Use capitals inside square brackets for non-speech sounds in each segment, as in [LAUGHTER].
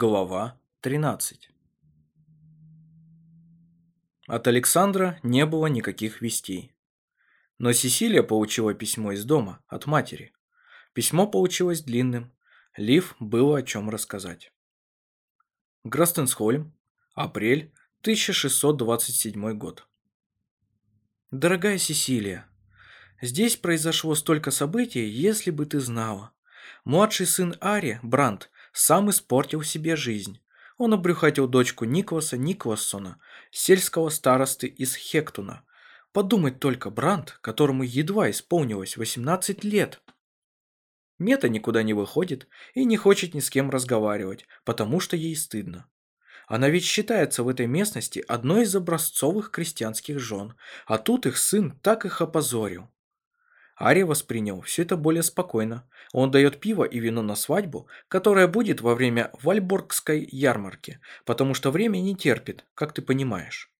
Глава 13 От Александра не было никаких вестей. Но Сесилия получила письмо из дома, от матери. Письмо получилось длинным. Лив было о чем рассказать. Грастенсхольм, апрель 1627 год. Дорогая Сесилия, здесь произошло столько событий, если бы ты знала. Младший сын Ари, Бранд, сам испортил себе жизнь. Он обрюхатил дочку Никласа Никлассона, сельского старосты из Хектуна. Подумать только, Бранд, которому едва исполнилось 18 лет. Мета никуда не выходит и не хочет ни с кем разговаривать, потому что ей стыдно. Она ведь считается в этой местности одной из образцовых крестьянских жен, а тут их сын так их опозорил. Ари воспринял все это более спокойно. Он дает пиво и вино на свадьбу, которая будет во время Вальборгской ярмарки, потому что время не терпит, как ты понимаешь.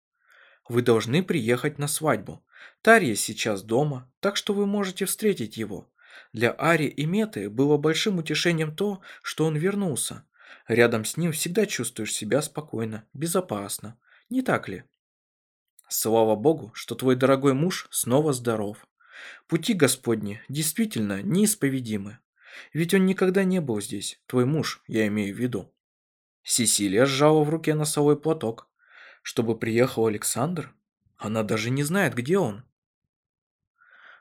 Вы должны приехать на свадьбу. Тария сейчас дома, так что вы можете встретить его. Для Ари и Меты было большим утешением то, что он вернулся. Рядом с ним всегда чувствуешь себя спокойно, безопасно. Не так ли? Слава Богу, что твой дорогой муж снова здоров. Пути Господни действительно неисповедимы. Ведь он никогда не был здесь, твой муж, я имею в виду. Сесилия сжала в руке носовой платок. Чтобы приехал Александр? Она даже не знает, где он.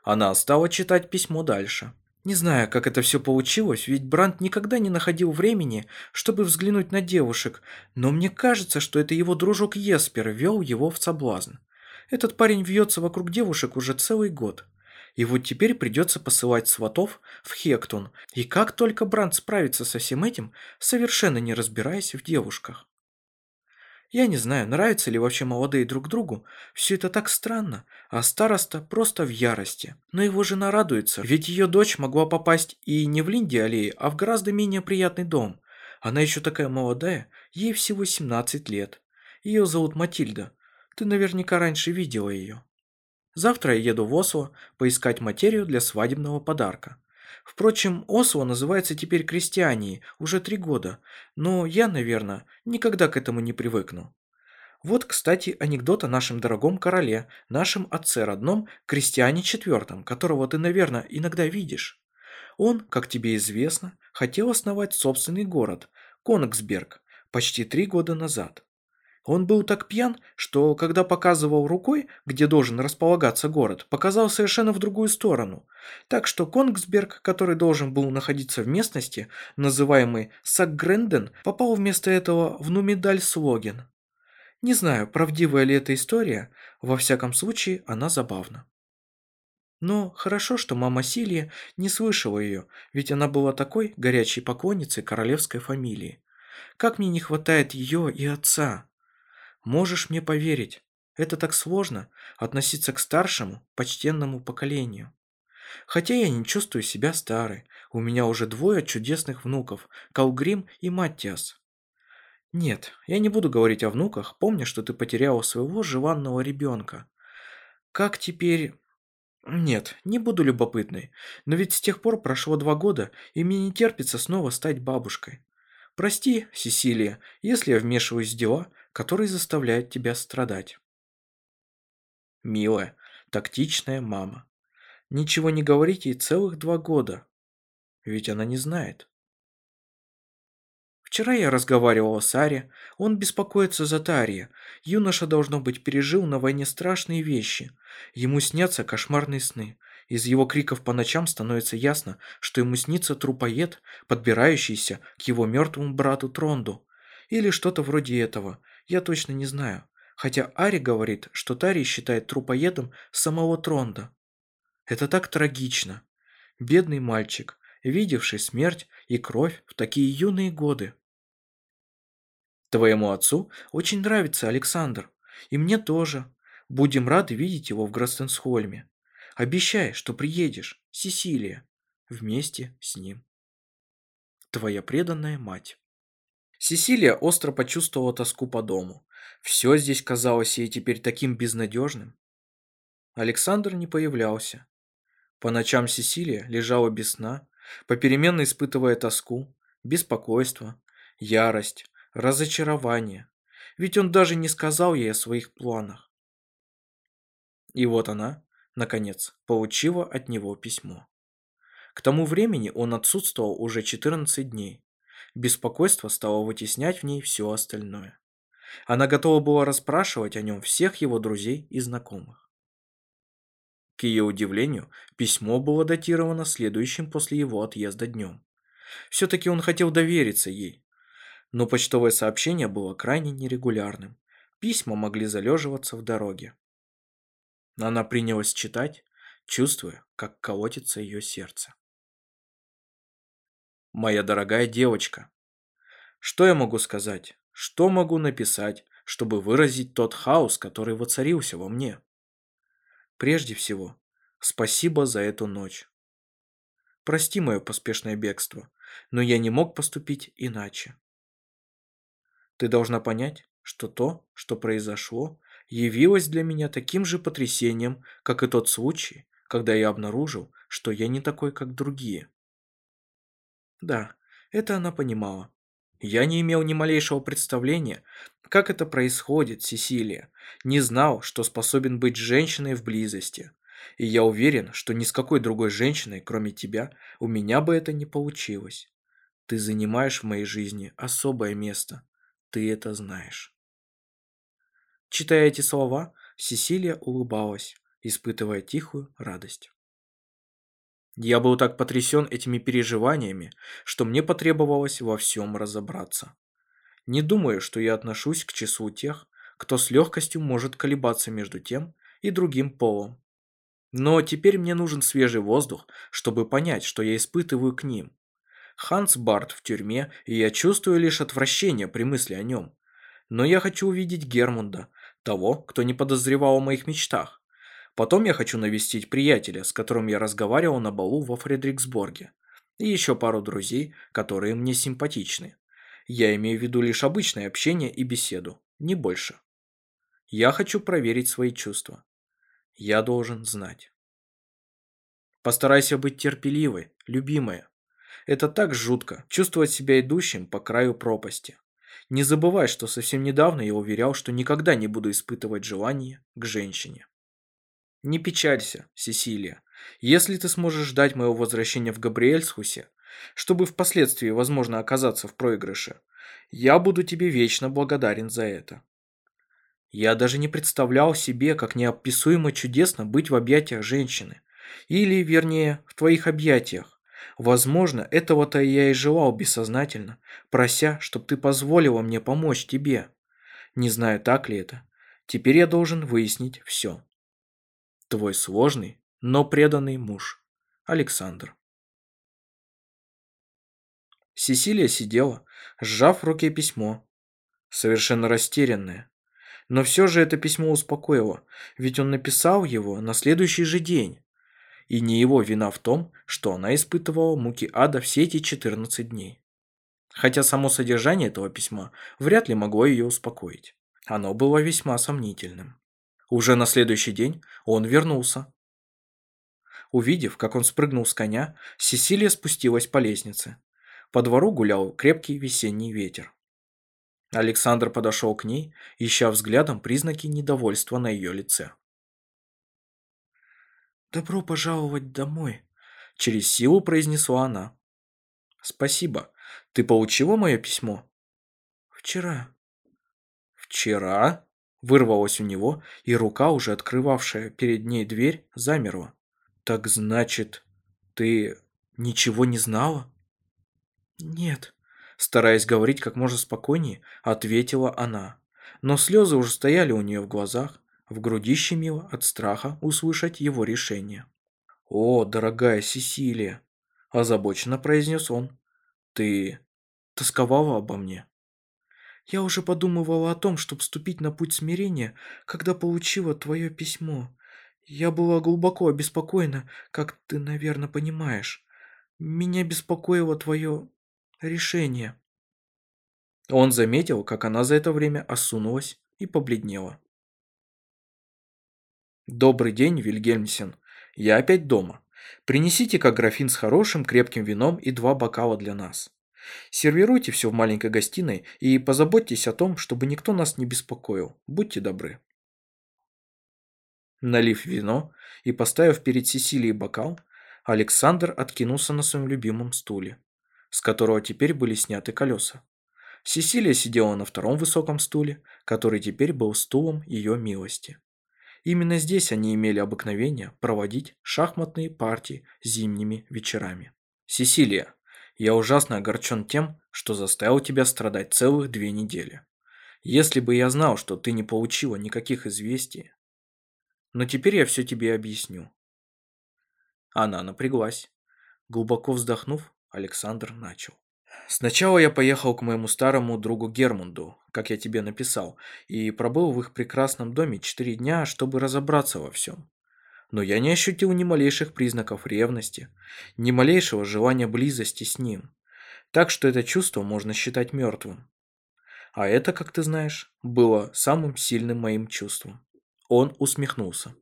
Она стала читать письмо дальше. Не знаю, как это все получилось, ведь Бранд никогда не находил времени, чтобы взглянуть на девушек, но мне кажется, что это его дружок Еспер вел его в соблазн. Этот парень вьется вокруг девушек уже целый год. И вот теперь придется посылать сватов в Хектон. И как только Бранд справится со всем этим, совершенно не разбираясь в девушках. Я не знаю, нравятся ли вообще молодые друг другу. Все это так странно, а староста просто в ярости. Но его жена радуется, ведь ее дочь могла попасть и не в Линди аллее, а в гораздо менее приятный дом. Она еще такая молодая, ей всего 17 лет. Ее зовут Матильда. Ты наверняка раньше видела ее. Завтра я еду в Осло поискать материю для свадебного подарка. Впрочем, Осло называется теперь Крестьянией уже три года, но я, наверное, никогда к этому не привыкну. Вот, кстати, анекдот о нашем дорогом короле, нашем отце родном, Крестьяне четвертом, которого ты, наверное, иногда видишь. Он, как тебе известно, хотел основать собственный город, Конгсберг, почти три года назад. Он был так пьян, что, когда показывал рукой, где должен располагаться город, показал совершенно в другую сторону. Так что Конгсберг, который должен был находиться в местности, называемой Сакгренден, попал вместо этого в Нумидаль-Слоген. Не знаю, правдивая ли эта история, во всяком случае она забавна. Но хорошо, что мама Силия не слышала ее, ведь она была такой горячей поклонницей королевской фамилии. Как мне не хватает ее и отца. Можешь мне поверить, это так сложно относиться к старшему, почтенному поколению. Хотя я не чувствую себя старой, у меня уже двое чудесных внуков, Калгрим и Маттиас. Нет, я не буду говорить о внуках, помня, что ты потеряла своего желанного ребенка. Как теперь... Нет, не буду любопытной, но ведь с тех пор прошло два года, и мне не терпится снова стать бабушкой. Прости, Сесилия, если я вмешиваюсь в дела, которые заставляют тебя страдать. Милая, тактичная мама. Ничего не говорите ей целых два года. Ведь она не знает. Вчера я разговаривала с Ари, он беспокоится за Тария. Юноша, должно быть, пережил на войне страшные вещи. Ему снятся кошмарные сны. Из его криков по ночам становится ясно, что ему снится трупоед, подбирающийся к его мертвому брату Тронду. Или что-то вроде этого. Я точно не знаю. Хотя Ари говорит, что Тари считает трупоедом самого Тронда. Это так трагично. Бедный мальчик, видевший смерть и кровь в такие юные годы. Твоему отцу очень нравится Александр. И мне тоже. Будем рады видеть его в Грастенсхольме. Обещай, что приедешь, Сесилия, вместе с ним. Твоя преданная мать. Сесилия остро почувствовала тоску по дому. Все здесь казалось ей теперь таким безнадежным. Александр не появлялся. По ночам Сесилия лежала без сна, попеременно испытывая тоску, беспокойство, ярость, разочарование. Ведь он даже не сказал ей о своих планах. И вот она, наконец, получила от него письмо. К тому времени он отсутствовал уже 14 дней. Беспокойство стало вытеснять в ней все остальное. Она готова была расспрашивать о нем всех его друзей и знакомых. К ее удивлению, письмо было датировано следующим после его отъезда днем. Все-таки он хотел довериться ей. Но почтовое сообщение было крайне нерегулярным. Письма могли залеживаться в дороге. Она принялась читать, чувствуя, как колотится ее сердце. «Моя дорогая девочка, что я могу сказать? Что могу написать, чтобы выразить тот хаос, который воцарился во мне? Прежде всего, спасибо за эту ночь. Прости мое поспешное бегство, но я не мог поступить иначе. Ты должна понять, что то, что произошло, явилось для меня таким же потрясением, как и тот случай, когда я обнаружил, что я не такой, как другие. Да, это она понимала. Я не имел ни малейшего представления, как это происходит, Сесилия. Не знал, что способен быть женщиной в близости. И я уверен, что ни с какой другой женщиной, кроме тебя, у меня бы это не получилось. Ты занимаешь в моей жизни особое место. Ты это знаешь. Читая эти слова, Сесилия улыбалась, испытывая тихую радость. Я был так потрясен этими переживаниями, что мне потребовалось во всем разобраться. Не думаю, что я отношусь к числу тех, кто с легкостью может колебаться между тем и другим полом. Но теперь мне нужен свежий воздух, чтобы понять, что я испытываю к ним. Ханс Барт в тюрьме, и я чувствую лишь отвращение при мысли о нем. Но я хочу увидеть Гермунда, того, кто не подозревал о моих мечтах. Потом я хочу навестить приятеля, с которым я разговаривал на балу во Фредериксборге. И еще пару друзей, которые мне симпатичны. Я имею в виду лишь обычное общение и беседу, не больше. Я хочу проверить свои чувства. Я должен знать. Постарайся быть терпеливой, любимая. Это так жутко, чувствовать себя идущим по краю пропасти. Не забывай, что совсем недавно я уверял, что никогда не буду испытывать желание к женщине. Не печалься, Сесилия. Если ты сможешь ждать моего возвращения в Габриэльсхусе, чтобы впоследствии, возможно, оказаться в проигрыше, я буду тебе вечно благодарен за это. Я даже не представлял себе, как неописуемо чудесно быть в объятиях женщины. Или, вернее, в твоих объятиях. Возможно, этого-то я и желал бессознательно, прося, чтобы ты позволила мне помочь тебе. Не знаю, так ли это. Теперь я должен выяснить все. Твой сложный, но преданный муж. Александр. Сесилия сидела, сжав в руке письмо, совершенно растерянная. Но все же это письмо успокоило, ведь он написал его на следующий же день. И не его вина в том, что она испытывала муки ада все эти 14 дней. Хотя само содержание этого письма вряд ли могло ее успокоить. Оно было весьма сомнительным. Уже на следующий день он вернулся. Увидев, как он спрыгнул с коня, Сесилия спустилась по лестнице. По двору гулял крепкий весенний ветер. Александр подошел к ней, ища взглядом признаки недовольства на ее лице. «Добро пожаловать домой», – через силу произнесла она. «Спасибо. Ты получила мое письмо?» «Вчера». «Вчера?» Вырвалось у него, и рука, уже открывавшая перед ней дверь, замерла. «Так значит, ты ничего не знала?» «Нет», стараясь говорить как можно спокойнее, ответила она. Но слезы уже стояли у нее в глазах, в груди щемило от страха услышать его решение. «О, дорогая Сесилия!» – озабоченно произнес он. «Ты тосковала обо мне?» Я уже подумывала о том, чтобы вступить на путь смирения, когда получила твое письмо. Я была глубоко обеспокоена, как ты, наверное, понимаешь. Меня беспокоило твое решение. Он заметил, как она за это время осунулась и побледнела. «Добрый день, Вильгельмсен. Я опять дома. Принесите как графин с хорошим крепким вином и два бокала для нас. Сервируйте все в маленькой гостиной и позаботьтесь о том, чтобы никто нас не беспокоил. Будьте добры. Налив вино и поставив перед Сесилией бокал, Александр откинулся на своем любимом стуле, с которого теперь были сняты колеса. Сесилия сидела на втором высоком стуле, который теперь был стулом ее милости. Именно здесь они имели обыкновение проводить шахматные партии зимними вечерами. «Сесилия, я ужасно огорчен тем, что заставил тебя страдать целых две недели. Если бы я знал, что ты не получила никаких известий... Но теперь я все тебе объясню». Она напряглась. Глубоко вздохнув, Александр начал. Сначала я поехал к моему старому другу Гермунду, как я тебе написал, и пробыл в их прекрасном доме четыре дня, чтобы разобраться во всем. Но я не ощутил ни малейших признаков ревности, ни малейшего желания близости с ним. Так что это чувство можно считать мертвым. А это, как ты знаешь, было самым сильным моим чувством. Он усмехнулся.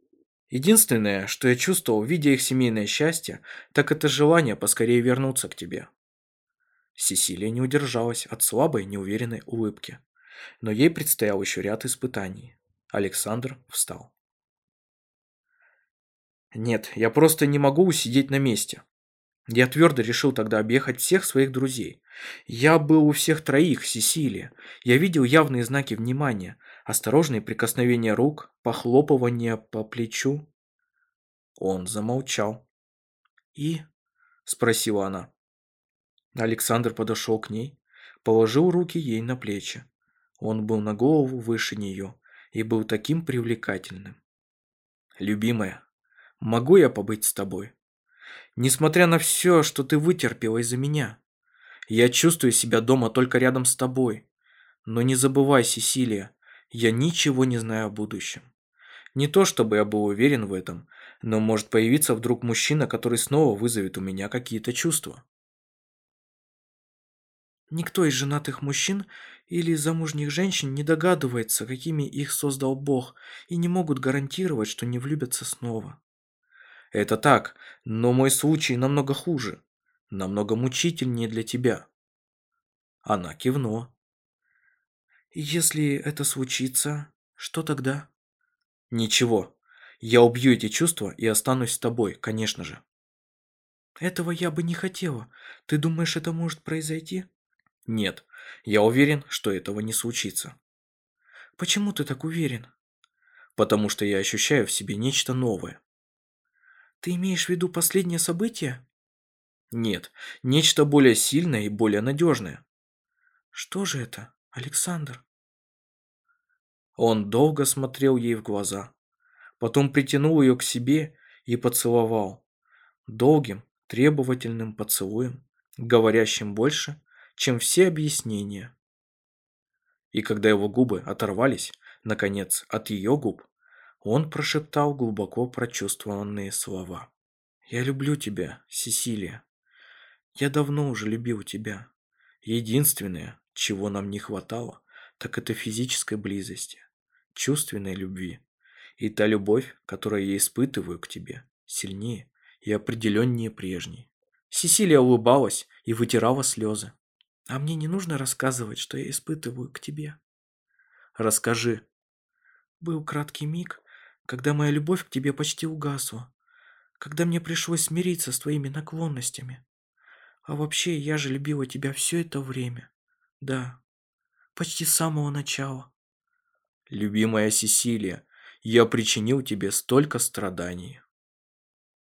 Единственное, что я чувствовал, видя их семейное счастье, так это желание поскорее вернуться к тебе. Сесилия не удержалась от слабой, неуверенной улыбки. Но ей предстоял еще ряд испытаний. Александр встал. «Нет, я просто не могу усидеть на месте. Я твердо решил тогда объехать всех своих друзей. Я был у всех троих, Сесилия. Я видел явные знаки внимания, осторожные прикосновения рук, похлопывание по плечу». Он замолчал. «И?» – спросила она. Александр подошел к ней, положил руки ей на плечи. Он был на голову выше нее и был таким привлекательным. «Любимая, могу я побыть с тобой? Несмотря на все, что ты вытерпела из-за меня, я чувствую себя дома только рядом с тобой. Но не забывай, Сесилия, я ничего не знаю о будущем. Не то чтобы я был уверен в этом, но может появиться вдруг мужчина, который снова вызовет у меня какие-то чувства. Никто из женатых мужчин или замужних женщин не догадывается, какими их создал Бог, и не могут гарантировать, что не влюбятся снова. Это так, но мой случай намного хуже, намного мучительнее для тебя. Она кивнула. Если это случится, что тогда? Ничего. Я убью эти чувства и останусь с тобой, конечно же. Этого я бы не хотела. Ты думаешь, это может произойти? Нет, я уверен, что этого не случится. Почему ты так уверен? Потому что я ощущаю в себе нечто новое. Ты имеешь в виду последнее событие? Нет, нечто более сильное и более надежное. Что же это, Александр? Он долго смотрел ей в глаза, потом притянул ее к себе и поцеловал. Долгим, требовательным поцелуем, говорящим больше, чем все объяснения. И когда его губы оторвались, наконец, от ее губ, он прошептал глубоко прочувствованные слова. «Я люблю тебя, Сесилия. Я давно уже любил тебя. Единственное, чего нам не хватало, так это физической близости, чувственной любви. И та любовь, которую я испытываю к тебе, сильнее и определеннее прежней». Сесилия улыбалась и вытирала слезы. А мне не нужно рассказывать, что я испытываю к тебе. Расскажи. Был краткий миг, когда моя любовь к тебе почти угасла, когда мне пришлось смириться с твоими наклонностями. А вообще, я же любила тебя все это время. Да, почти с самого начала. Любимая Сесилия, я причинил тебе столько страданий.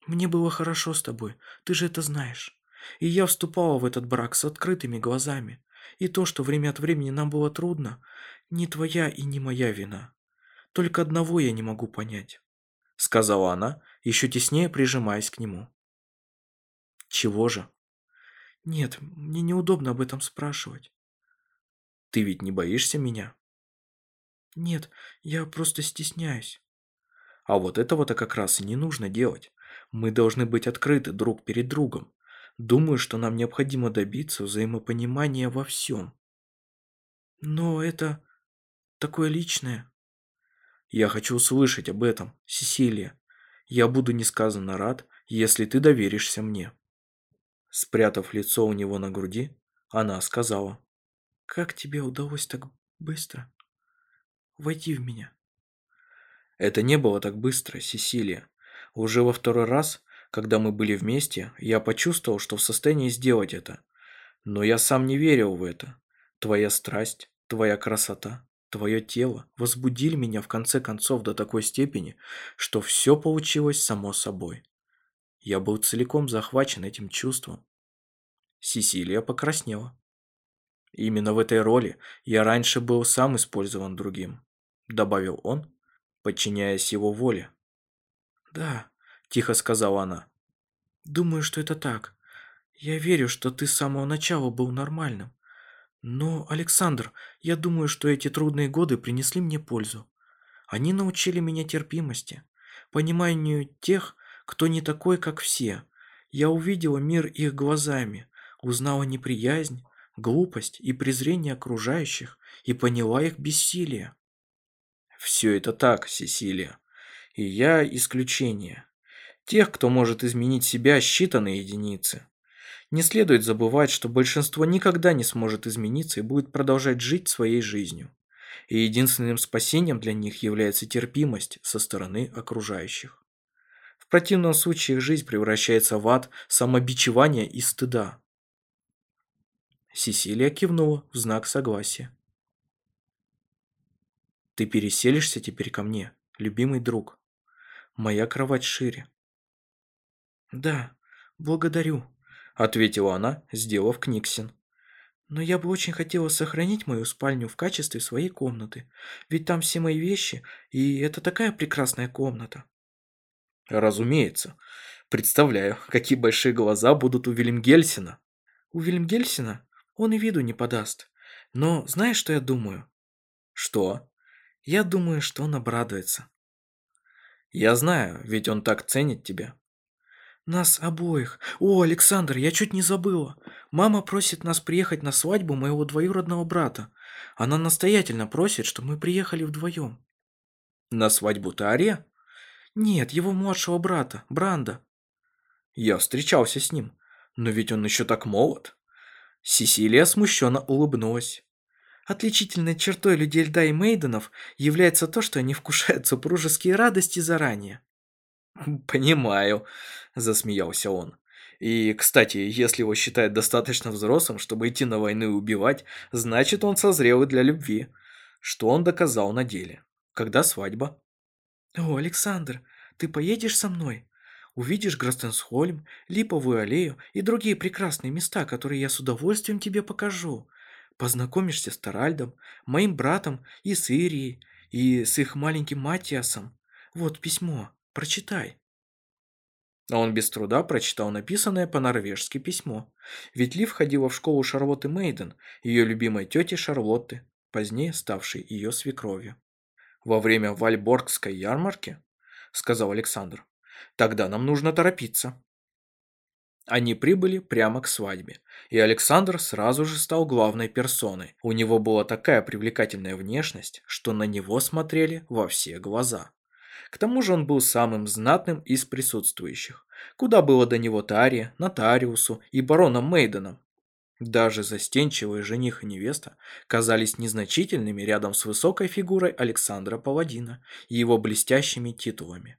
Мне было хорошо с тобой, ты же это знаешь. И я вступала в этот брак с открытыми глазами. И то, что время от времени нам было трудно, не твоя и не моя вина. Только одного я не могу понять», — сказала она, еще теснее прижимаясь к нему. «Чего же?» «Нет, мне неудобно об этом спрашивать». «Ты ведь не боишься меня?» «Нет, я просто стесняюсь». «А вот этого-то как раз и не нужно делать. Мы должны быть открыты друг перед другом. Думаю, что нам необходимо добиться взаимопонимания во всем. Но это такое личное. Я хочу услышать об этом, Сесилия. Я буду несказанно рад, если ты доверишься мне. Спрятав лицо у него на груди, Она сказала. «Как тебе удалось так быстро войти в меня?» Это не было так быстро, Сесилия. Уже во второй раз, когда мы были вместе, я почувствовал, что в состоянии сделать это. Но я сам не верил в это. Твоя страсть, твоя красота, твое тело возбудили меня в конце концов до такой степени, что все получилось само собой. Я был целиком захвачен этим чувством. Сесилия покраснела. Именно в этой роли я раньше был сам использован другим, добавил он, подчиняясь его воле. Да, тихо сказала она. Думаю, что это так. Я верю, что ты с самого начала был нормальным. Но, Александр, я думаю, что эти трудные годы принесли мне пользу. Они научили меня терпимости, пониманию тех, кто не такой, как все. Я увидела мир их глазами, узнала неприязнь, глупость и презрение окружающих и поняла их бессилие. Все это так, Сесилия. И я исключение. Тех, кто может изменить себя, считанные единицы. Не следует забывать, что большинство никогда не сможет измениться и будет продолжать жить своей жизнью. И единственным спасением для них является терпимость со стороны окружающих. В противном случае их жизнь превращается в ад самобичевания и стыда. Сесилия кивнула в знак согласия. «Ты переселишься теперь ко мне, любимый друг. Моя кровать шире». «Да, благодарю», ответила она, сделав книгсин. Но я бы очень хотела сохранить мою спальню в качестве своей комнаты, ведь там все мои вещи, и это такая прекрасная комната. Разумеется. Представляю, какие большие глаза будут у Вильмгельсена. У Вильмгельсена он и виду не подаст. Но знаешь, что я думаю? Что? Я думаю, что он обрадуется. Я знаю, ведь он так ценит тебя. Нас обоих. О, Александр, я чуть не забыла. Мама просит нас приехать на свадьбу моего двоюродного брата. Она настоятельно просит, чтобы мы приехали вдвоем. На свадьбу Тария? Нет, его младшего брата, Бранда. Я встречался с ним, но ведь он еще так молод. Сесилия смущенно улыбнулась. Отличительной чертой людей льда и мейденов является то, что они вкушают супружеские радости заранее. [LAUGHS] «Понимаю», – засмеялся он. «И, кстати, если его считают достаточно взрослым, чтобы идти на войну и убивать, значит, он созрел и для любви. Что он доказал на деле. Когда свадьба?» «О, Александр, ты поедешь со мной? Увидишь Грастенсхольм, Липовую аллею и другие прекрасные места, которые я с удовольствием тебе покажу. Познакомишься с Таральдом, моим братом и с Ирией, и с их маленьким Матиасом. Вот письмо. Прочитай». А он без труда прочитал написанное по-норвежски письмо. Ведь Лив ходила в школу Шарлотты Мейден, ее любимой тети Шарлотты, позднее ставшей ее свекровью. «Во время Вальборгской ярмарки?» – сказал Александр. «Тогда нам нужно торопиться». Они прибыли прямо к свадьбе, и Александр сразу же стал главной персоной. У него была такая привлекательная внешность, что на него смотрели во все глаза. К тому же он был самым знатным из присутствующих. Куда было до него Таре, Нотариусу и бароном Мейденом. Даже застенчивые жених и невеста казались незначительными рядом с высокой фигурой Александра Паладина и его блестящими титулами.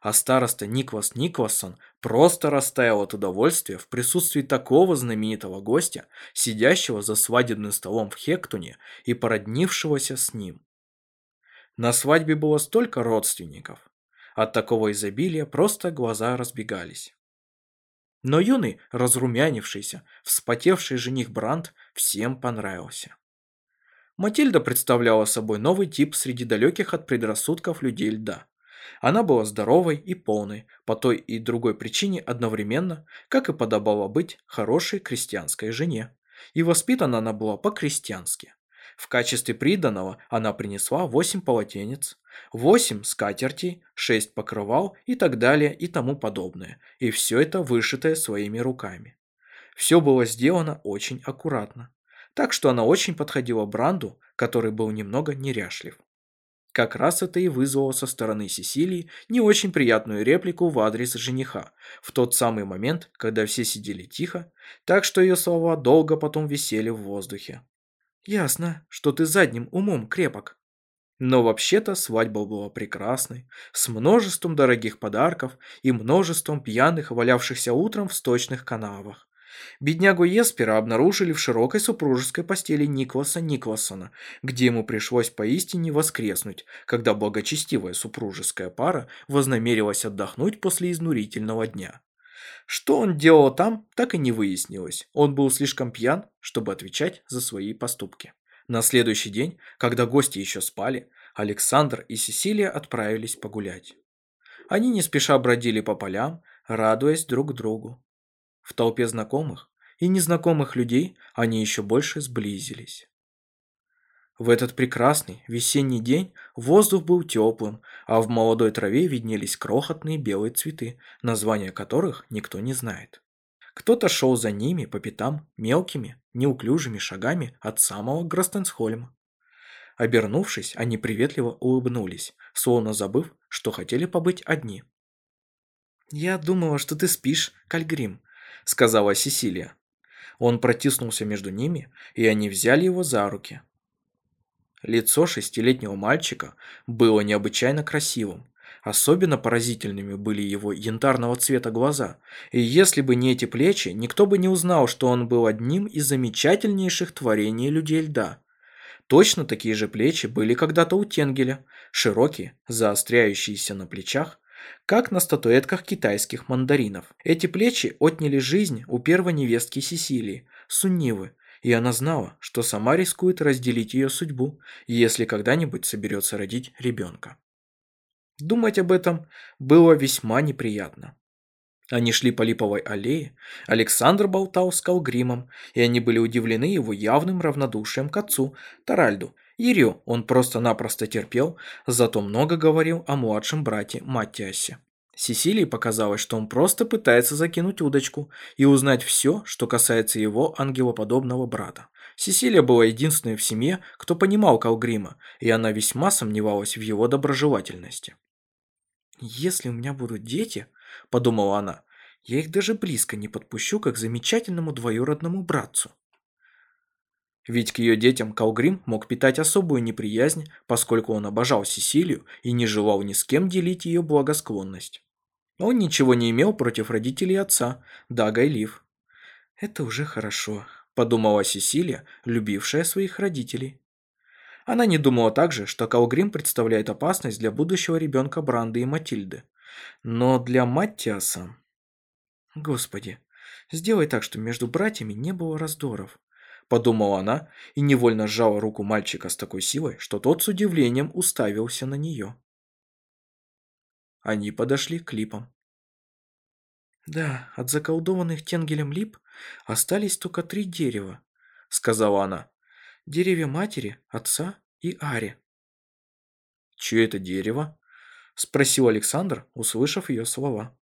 А староста Никвас Никвассон просто растаял от удовольствия в присутствии такого знаменитого гостя, сидящего за свадебным столом в Хектуне и породнившегося с ним. На свадьбе было столько родственников. От такого изобилия просто глаза разбегались. Но юный, разрумянившийся, вспотевший жених Бранд всем понравился. Матильда представляла собой новый тип среди далеких от предрассудков людей льда. Она была здоровой и полной, по той и другой причине одновременно, как и подобало быть хорошей крестьянской жене. И воспитана она была по-крестьянски. В качестве приданого она принесла 8 полотенец, 8 скатертей, 6 покрывал и так далее и тому подобное. И все это вышитое своими руками. Все было сделано очень аккуратно. Так что она очень подходила Бранду, который был немного неряшлив. Как раз это и вызвало со стороны Сесилии не очень приятную реплику в адрес жениха, в тот самый момент, когда все сидели тихо, так что ее слова долго потом висели в воздухе. «Ясно, что ты задним умом крепок», но вообще-то свадьба была прекрасной, с множеством дорогих подарков и множеством пьяных, валявшихся утром в сточных канавах. Беднягу Еспера обнаружили в широкой супружеской постели Никласа Никласона, где ему пришлось поистине воскреснуть, когда благочестивая супружеская пара вознамерилась отдохнуть после изнурительного дня. Что он делал там, так и не выяснилось. Он был слишком пьян, чтобы отвечать за свои поступки. На следующий день, когда гости еще спали, Александр и Сесилия отправились погулять. Они не спеша бродили по полям, радуясь друг другу. В толпе знакомых и незнакомых людей они еще больше сблизились. В этот прекрасный весенний день воздух был теплым, а в молодой траве виднелись крохотные белые цветы, названия которых никто не знает. Кто-то шел за ними по пятам мелкими, неуклюжими шагами от самого Гростенсхольма. Обернувшись, они приветливо улыбнулись, словно забыв, что хотели побыть одни. «Я думала, что ты спишь, Кальгрим», — сказала Сесилия. Он протиснулся между ними, и они взяли его за руки. Лицо шестилетнего мальчика было необычайно красивым, Особенно поразительными были его янтарного цвета глаза, и если бы не эти плечи, никто бы не узнал, что он был одним из замечательнейших творений людей льда. Точно такие же плечи были когда-то у Тенгеля, широкие, заостряющиеся на плечах, как на статуэтках китайских мандаринов. Эти плечи отняли жизнь у первой невестки Сесилии, Суннивы, и она знала, что сама рискует разделить ее судьбу, если когда-нибудь соберется родить ребенка. Думать об этом было весьма неприятно. Они шли по липовой аллее, Александр болтал с Калгримом, и они были удивлены его явным равнодушием к отцу, Таральду. Ирию он просто-напросто терпел, зато много говорил о младшем брате Маттиасе. Сесилии показалось, что он просто пытается закинуть удочку и узнать все, что касается его ангелоподобного брата. Сесилия была единственной в семье, кто понимал Калгрима, и она весьма сомневалась в его доброжелательности. «Если у меня будут дети», – подумала она, – «я их даже близко не подпущу, как замечательному двоюродному братцу». Ведь к ее детям Калгрим мог питать особую неприязнь, поскольку он обожал Сесилию и не желал ни с кем делить ее благосклонность. Он ничего не имел против родителей отца, Дага и Лив. «Это уже хорошо», – подумала Сесилия, любившая своих родителей. Она не думала также, что Калгрим представляет опасность для будущего ребенка Бранды и Матильды. Но для Маттиаса... Господи, сделай так, чтобы между братьями не было раздоров. Подумала она и невольно сжала руку мальчика с такой силой, что тот с удивлением уставился на нее. Они подошли к липам. «Да, от заколдованных Тенгелем лип остались только три дерева», — сказала она деревья матери, отца и Ари. «Чье это дерево?» – спросил Александр, услышав ее слова.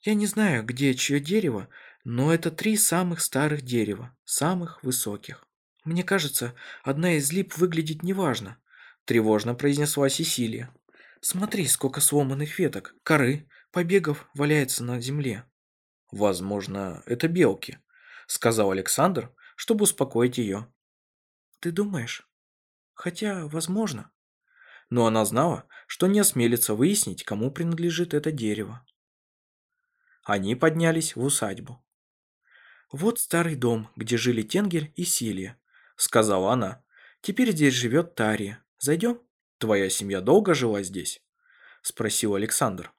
«Я не знаю, где чье дерево, но это три самых старых дерева, самых высоких. Мне кажется, одна из лип выглядит неважно», – тревожно произнесла Сесилия. «Смотри, сколько сломанных веток, коры, побегов валяется на земле». «Возможно, это белки», – сказал Александр, чтобы успокоить ее. Ты думаешь? Хотя, возможно. Но она знала, что не осмелится выяснить, кому принадлежит это дерево. Они поднялись в усадьбу. «Вот старый дом, где жили Тенгель и Силия», — сказала она. «Теперь здесь живет Тария. Зайдем?» «Твоя семья долго жила здесь?» — спросил Александр.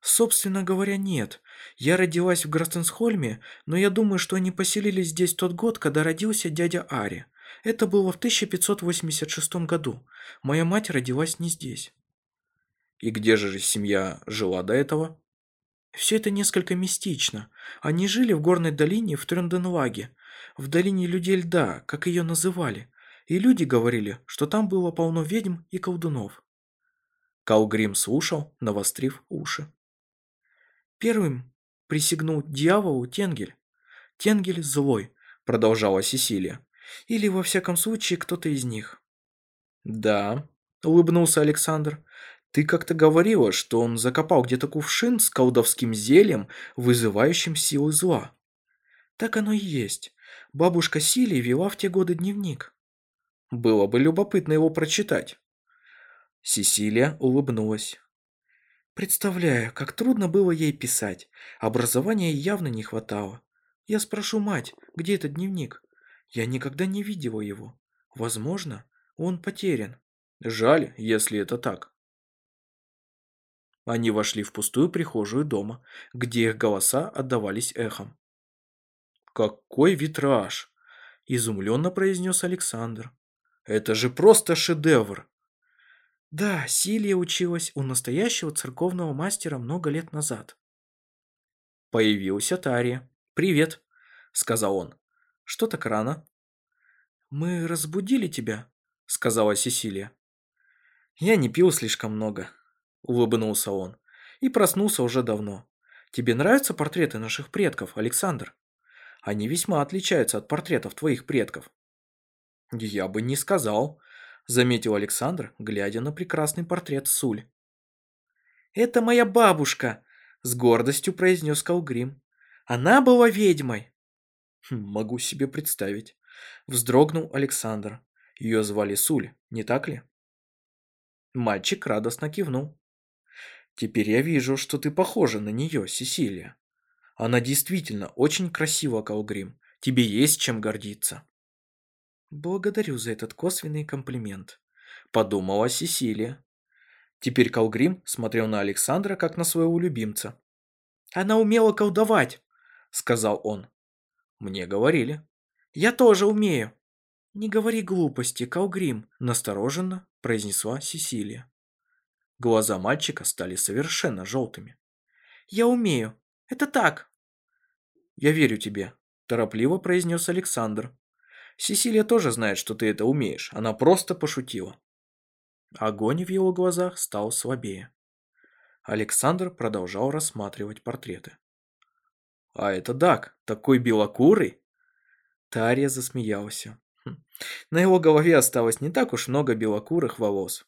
«Собственно говоря, нет. Я родилась в Грастенсхольме, но я думаю, что они поселились здесь тот год, когда родился дядя Ари. Это было в 1586 году. Моя мать родилась не здесь. И где же семья жила до этого? Все это несколько мистично. Они жили в горной долине в Трюнденлаге, в долине людей льда, как ее называли. И люди говорили, что там было полно ведьм и колдунов. Калгрим слушал, навострив уши. Первым присягнул дьяволу Тенгель. Тенгель злой, продолжала Сесилия. Или, во всяком случае, кто-то из них. Да, улыбнулся Александр. Ты как-то говорила, что он закопал где-то кувшин с колдовским зельем, вызывающим силы зла. Так оно и есть. Бабушка Силия вела в те годы дневник. Было бы любопытно его прочитать. Сесилия улыбнулась. Представляю, как трудно было ей писать. Образования явно не хватало. Я спрошу мать, где этот дневник? Я никогда не видела его. Возможно, он потерян. Жаль, если это так. Они вошли в пустую прихожую дома, где их голоса отдавались эхом. «Какой витраж!» – изумленно произнес Александр. «Это же просто шедевр!» Да, Силия училась у настоящего церковного мастера много лет назад. Появился Тария. «Привет», – сказал он. «Что так рано?» «Мы разбудили тебя», – сказала Сесилия. «Я не пил слишком много», – улыбнулся он. «И проснулся уже давно. Тебе нравятся портреты наших предков, Александр? Они весьма отличаются от портретов твоих предков». «Я бы не сказал», – заметил Александр, глядя на прекрасный портрет Суль. «Это моя бабушка», – с гордостью произнес Калгрим. «Она была ведьмой». «Хм, «Могу себе представить», – вздрогнул Александр. Ее звали Суль, не так ли? Мальчик радостно кивнул. «Теперь я вижу, что ты похожа на нее, Сесилия. Она действительно очень красива, Калгрим. Тебе есть чем гордиться». «Благодарю за этот косвенный комплимент», – подумала Сесилия. Теперь Калгрим смотрел на Александра, как на своего любимца. «Она умела колдовать», – сказал он. «Мне говорили». «Я тоже умею». «Не говори глупости, Калгрим», – настороженно произнесла Сесилия. Глаза мальчика стали совершенно желтыми. «Я умею. Это так». «Я верю тебе», – торопливо произнес Александр. «Сесилия тоже знает, что ты это умеешь. Она просто пошутила». Огонь в его глазах стал слабее. Александр продолжал рассматривать портреты. «А это Дак, такой белокурый!» Тария засмеялся. Хм. На его голове осталось не так уж много белокурых волос.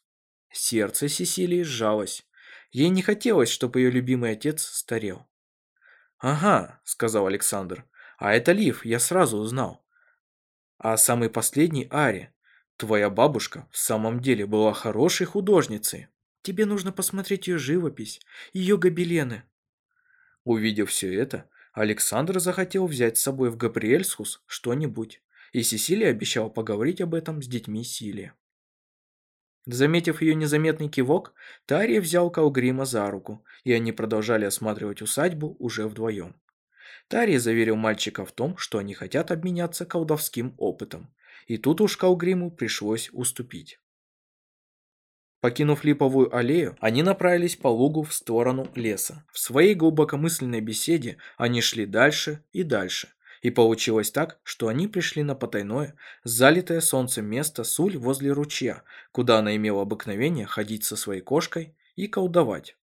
Сердце Сесилии сжалось. Ей не хотелось, чтобы ее любимый отец старел. «Ага», — сказал Александр, — «а это Лив, я сразу узнал». «А самый последний Ари. Твоя бабушка в самом деле была хорошей художницей. Тебе нужно посмотреть ее живопись, ее гобелены». Увидев все это, Александр захотел взять с собой в Габриэльсхус что-нибудь и Сесилия обещала поговорить об этом с детьми Силии. Заметив ее незаметный кивок, Тария взял Калгрима за руку, и они продолжали осматривать усадьбу уже вдвоем. Тария заверил мальчика в том, что они хотят обменяться колдовским опытом, и тут уж Калгриму пришлось уступить. Покинув липовую аллею, они направились по лугу в сторону леса. В своей глубокомысленной беседе они шли дальше и дальше, и получилось так, что они пришли на потайное, залитое солнцем место Суль возле ручья, куда она имела обыкновение ходить со своей кошкой и колдовать.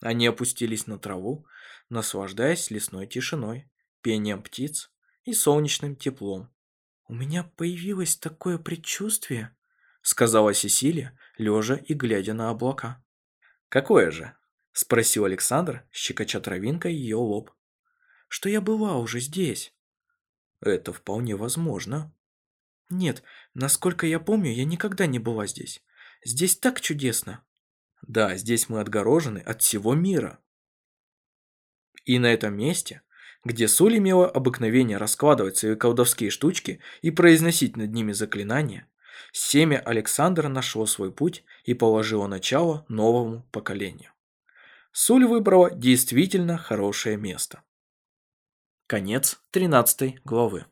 Они опустились на траву, наслаждаясь лесной тишиной, пением птиц и солнечным теплом. «У меня появилось такое предчувствие», — сказала Сесилия, лежа и глядя на облака. «Какое же?» — спросил Александр, щекоча травинкой ее лоб что я была уже здесь. Это вполне возможно. Нет, насколько я помню, я никогда не была здесь. Здесь так чудесно. Да, здесь мы отгорожены от всего мира. И на этом месте, где Соль имела обыкновение раскладывать свои колдовские штучки и произносить над ними заклинания, семя Александра нашло свой путь и положило начало новому поколению. Суль выбрала действительно хорошее место. Конец 13 главы.